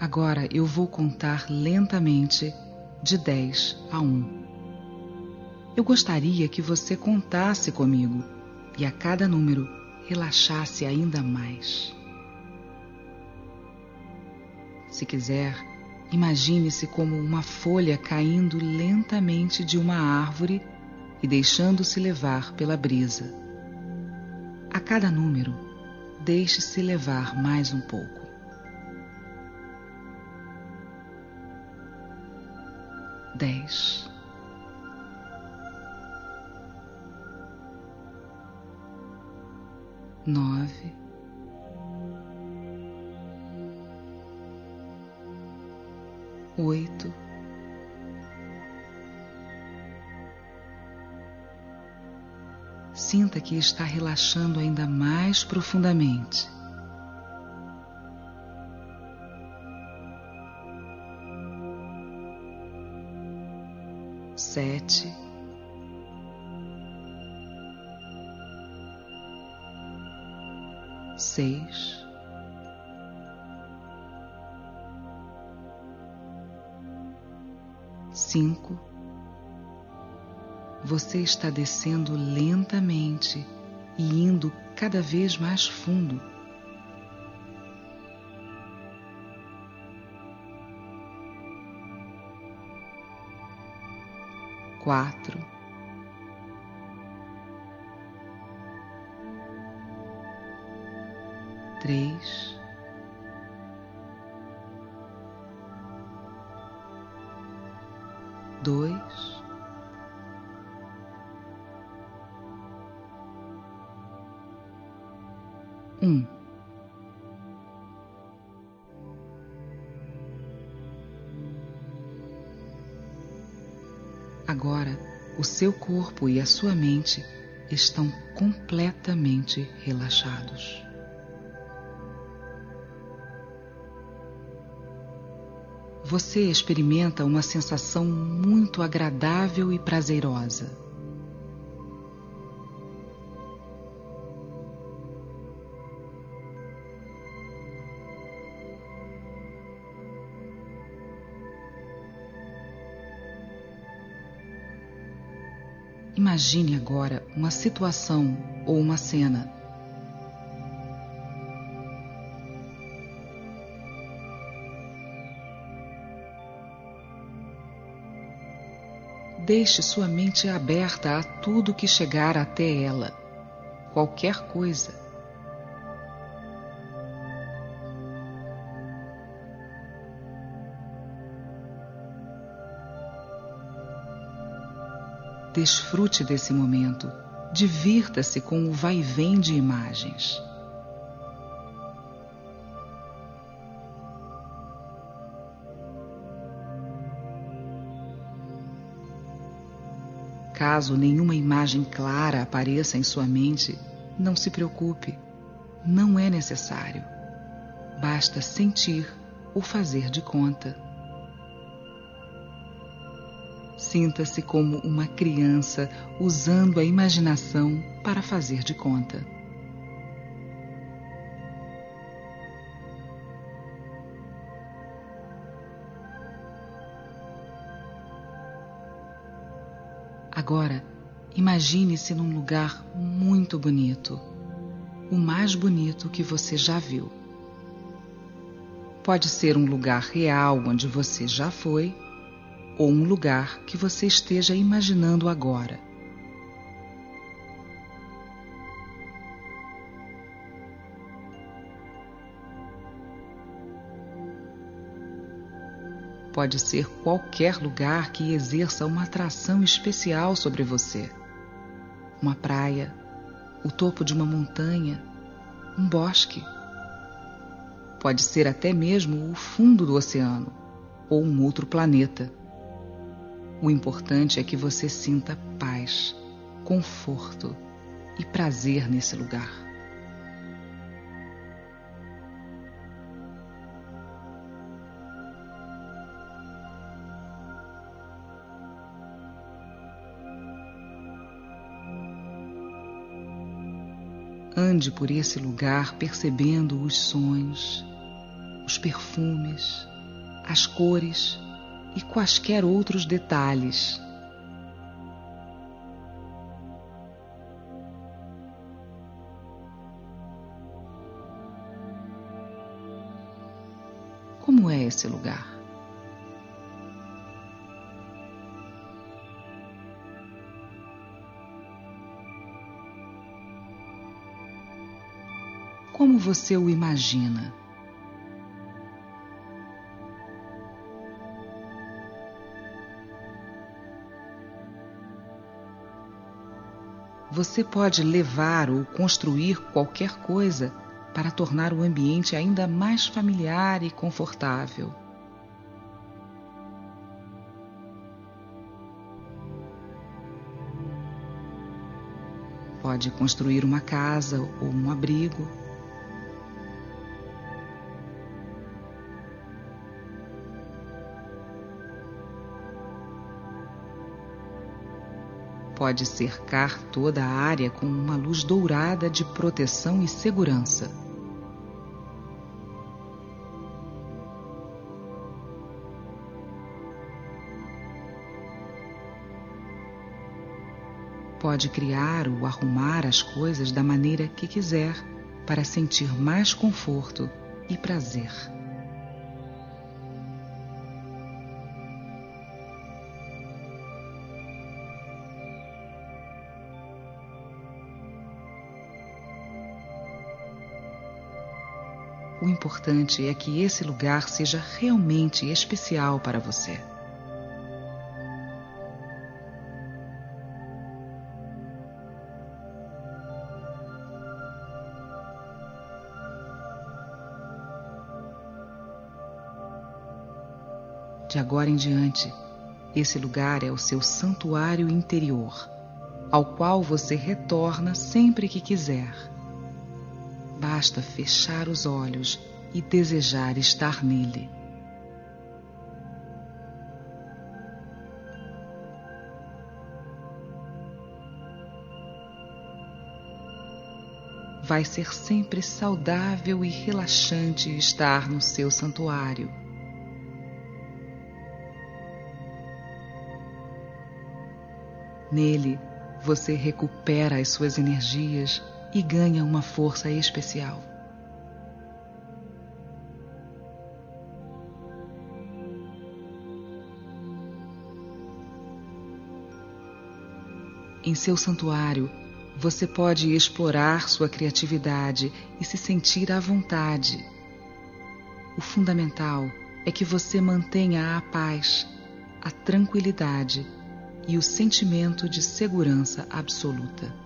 Agora eu vou contar lentamente de 10 a 1. Eu gostaria que você contasse comigo e a cada número relaxasse ainda mais. Se quiser, imagine-se como uma folha caindo lentamente de uma árvore e deixando-se levar pela brisa. A cada número, deixe-se levar mais um pouco. Dez. Nove. Oito. Sinta que está relaxando ainda mais profundamente. Sete. Seis. Cinco você está descendo lentamente e indo cada vez mais fundo. Quatro. Três. Dois. um. Agora, o seu corpo e a sua mente estão completamente relaxados. Você experimenta uma sensação muito agradável e prazerosa. Imagine agora uma situação ou uma cena. Deixe sua mente aberta a tudo que chegar até ela, qualquer coisa. Desfrute desse momento. Divirta-se com o vai-vem de imagens. Caso nenhuma imagem clara apareça em sua mente, não se preocupe. Não é necessário. Basta sentir ou fazer de conta. Sinta-se como uma criança usando a imaginação para fazer de conta. Agora, imagine-se num lugar muito bonito, o mais bonito que você já viu. Pode ser um lugar real onde você já foi ou um lugar que você esteja imaginando agora. Pode ser qualquer lugar que exerça uma atração especial sobre você. Uma praia, o topo de uma montanha, um bosque. Pode ser até mesmo o fundo do oceano ou um outro planeta. O importante é que você sinta paz, conforto e prazer nesse lugar. Ande por esse lugar percebendo os sons, os perfumes, as cores e quaisquer outros detalhes. Como é esse lugar? Como você o imagina? Você pode levar ou construir qualquer coisa para tornar o ambiente ainda mais familiar e confortável. Pode construir uma casa ou um abrigo. Pode cercar toda a área com uma luz dourada de proteção e segurança. Pode criar ou arrumar as coisas da maneira que quiser para sentir mais conforto e prazer. O importante é que esse lugar seja realmente especial para você. De agora em diante, esse lugar é o seu santuário interior, ao qual você retorna sempre que quiser. Basta fechar os olhos e desejar estar nele. Vai ser sempre saudável e relaxante estar no seu santuário. Nele, você recupera as suas energias e ganha uma força especial. Em seu santuário, você pode explorar sua criatividade e se sentir à vontade. O fundamental é que você mantenha a paz, a tranquilidade e o sentimento de segurança absoluta.